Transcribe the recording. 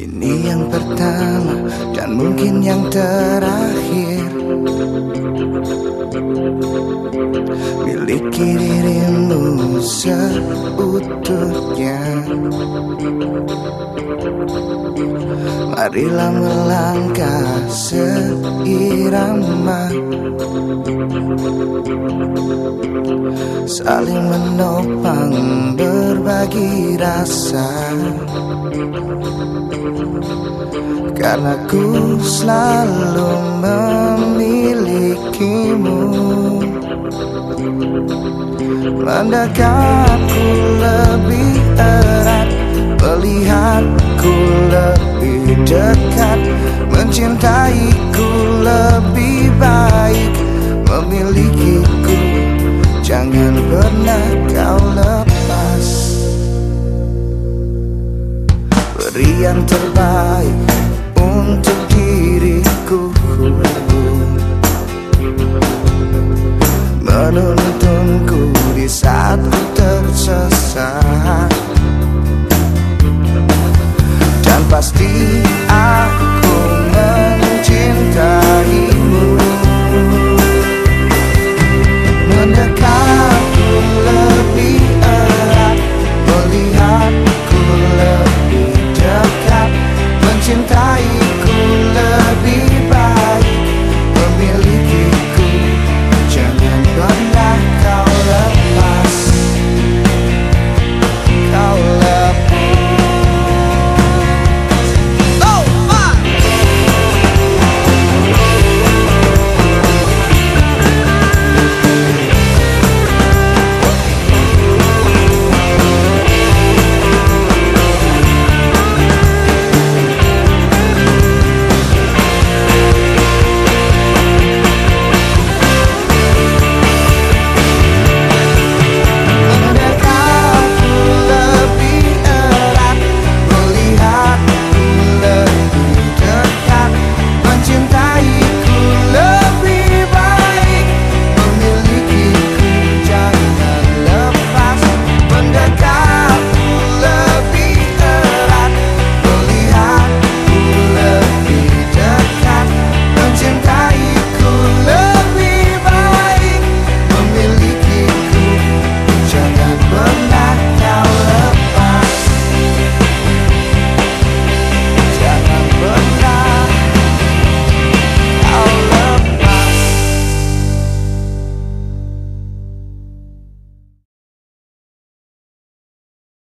Ini yang pertama dan mungkin yang terakhir. Miliki dirimu seutuhnya. Marilah melangkah seirama. Saling menopang berbagi rasa. Karena ku selalu memilikimu. Mendekatku lebih erat Beri yang terbaik untuk diriku